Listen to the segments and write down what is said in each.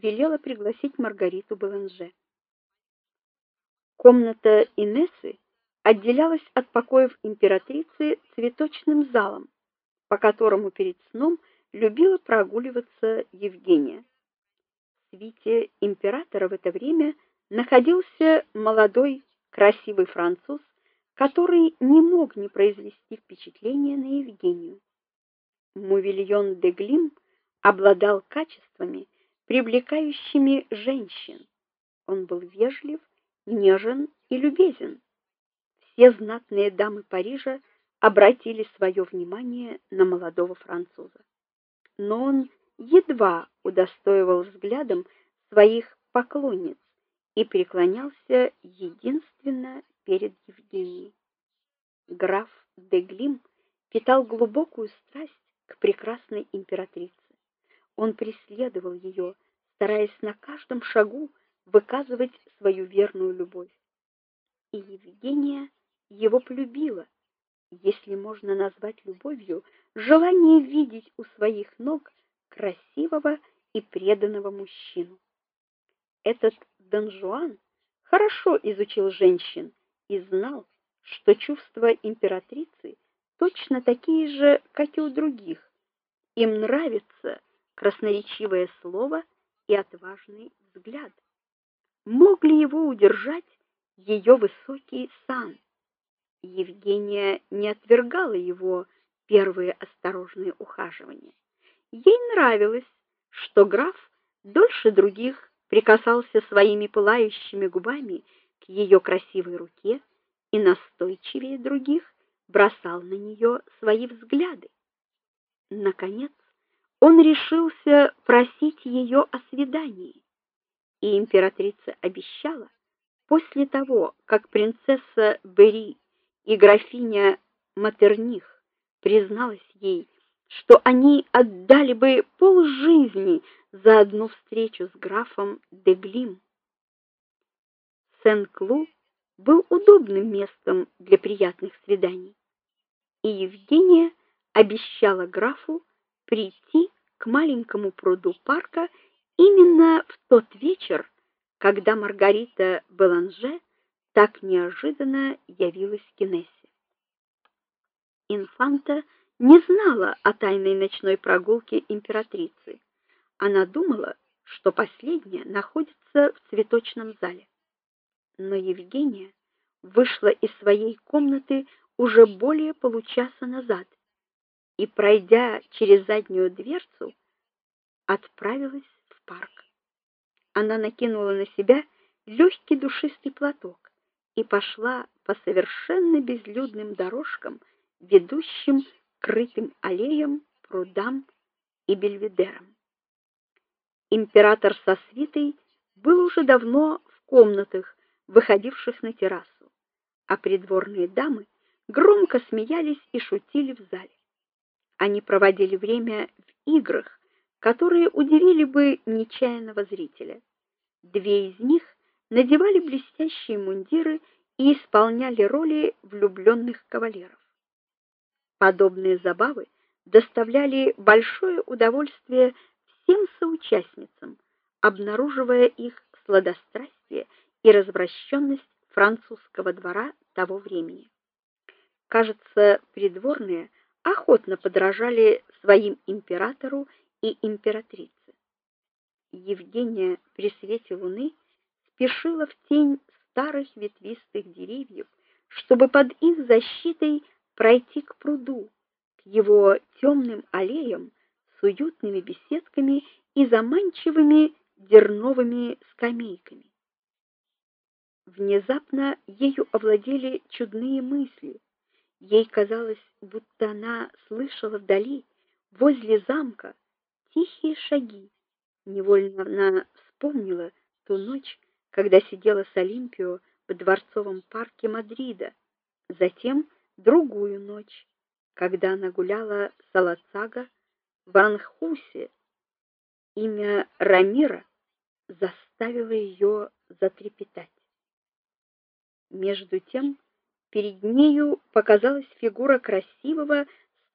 велела пригласить Маргариту Баланже. Комната Инессы отделялась от покоев императрицы цветочным залом, по которому перед сном любила прогуливаться Евгения. В свите императора в это время находился молодой, красивый француз, который не мог не произвести впечатления на Евгению. Мувильон де Глим обладал качествами, привлекающими женщин. Он был вежлив, нежен и любезен. Все знатные дамы Парижа обратили свое внимание на молодого француза. Но он едва удостоивал взглядом своих поклонниц и преклонялся единственно перед Евгенией. Граф де Глим питал глубокую страсть к прекрасной императрице. Он преследовал ее, стараясь на каждом шагу выказывать свою верную любовь. И Евгения его полюбила, если можно назвать любовью желание видеть у своих ног красивого и преданного мужчину. Этот Дон Жуан хорошо изучил женщин и знал, что чувства императрицы точно такие же, как и у других. Им нравится красноречивое слово и отважный взгляд. Мог ли его удержать ее высокий сан? Евгения не отвергала его первые осторожные ухаживания. Ей нравилось, что граф дольше других прикасался своими пылающими губами к ее красивой руке и настойчивее других бросал на нее свои взгляды. Наконец, он решился просить ее о свидании, и императрица обещала после того, как принцесса Бери и графиня Матерних призналась ей, что они отдали бы полжизни за одну встречу с графом де Глим. Сен-Клу был удобным местом для приятных свиданий, и Евгения обещала графу прийти к маленькому пруду парка именно в тот вечер, когда Маргарита Беланже так неожиданно явилась в Генессе. Инфанта не знала о тайной ночной прогулке императрицы. Она думала, что последняя находится в цветочном зале. Но Евгения вышла из своей комнаты уже более получаса назад и, пройдя через заднюю дверцу, отправилась в парк. Она накинула на себя легкий душистый платок и пошла по совершенно безлюдным дорожкам, ведущим к крытым аллеям, прудам и бельведерам. Император со свитой был уже давно в комнатах, выходивших на террасу, а придворные дамы громко смеялись и шутили в зале. Они проводили время в играх, которые удивили бы нечаянного зрителя. Две из них надевали блестящие мундиры и исполняли роли влюбленных кавалеров. Подобные забавы доставляли большое удовольствие всем соучастницам, обнаруживая их сладострастие и развращенность французского двора того времени. Кажется, придворные охотно подражали своим императору и императрице. Евгения при свете луны спешила в тень старых ветвистых деревьев, чтобы под их защитой пройти к пруду, к его темным аллеям с уютными беседками и заманчивыми дерновыми скамейками. Внезапно ею овладели чудные мысли. Ей казалось, будто она слышала вдали, возле замка, тихие шаги. Невольно она вспомнила ту ночь, когда сидела с Олимпио в дворцовом парке Мадрида, затем другую ночь, когда она гуляла с Алацага в Анхусе. Имя Рамира заставило ее затрепетать. Между тем, перед нею показалась фигура красивого,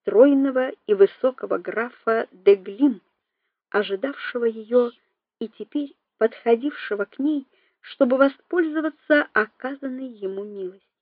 стройного и высокого графа де Глим, ожидавшего ее и теперь подходившего к ней, чтобы воспользоваться оказанной ему милостью.